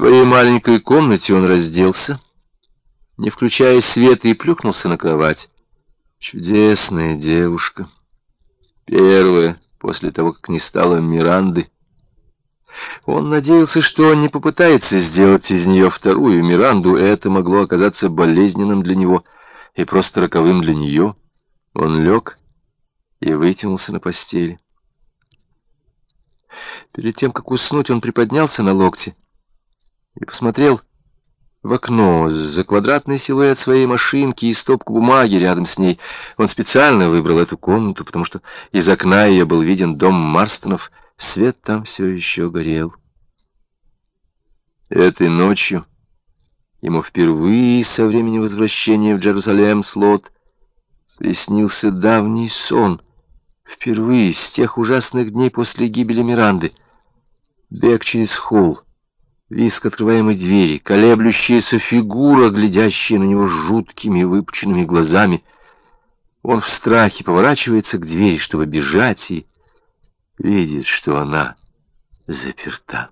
своей маленькой комнате он разделся, не включая света, и плюхнулся на кровать. Чудесная девушка. Первая, после того, как не стало Миранды. Он надеялся, что не попытается сделать из нее вторую Миранду, это могло оказаться болезненным для него и просто роковым для нее. Он лег и вытянулся на постели. Перед тем, как уснуть, он приподнялся на локте и посмотрел в окно за квадратный силуэт своей машинки и стопку бумаги рядом с ней. Он специально выбрал эту комнату, потому что из окна ее был виден дом Марстонов. Свет там все еще горел. Этой ночью ему впервые со времени возвращения в Джерузалем слот приснился давний сон. Впервые с тех ужасных дней после гибели Миранды. Бег через холл Виск открываемой двери, колеблющаяся фигура, глядящая на него жуткими выпученными глазами. Он в страхе поворачивается к двери, чтобы бежать, и видит, что она заперта.